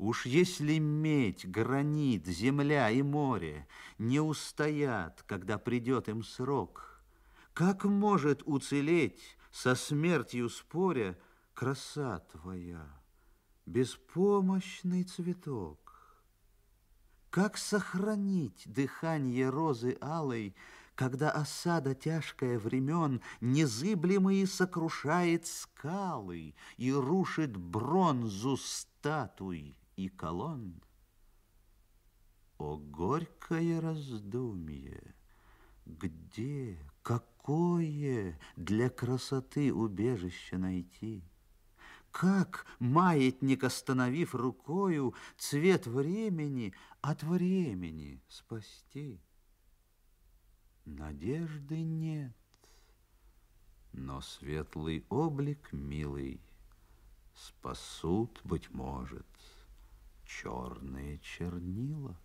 Уж если медь, гранит, земля и море не устоят, когда придет им срок, как может уцелеть со смертью споря краса твоя, беспомощный цветок? Как сохранить дыхание розы алой, когда осада тяжкая времен незыблемые сокрушает скалы и рушит бронзу статуй и колонн? О, горькое раздумье! Где, какое для красоты убежище найти? Как, маятник остановив рукою, Цвет времени от времени спасти? Надежды нет, но светлый облик милый Спасут, быть может, черные чернила.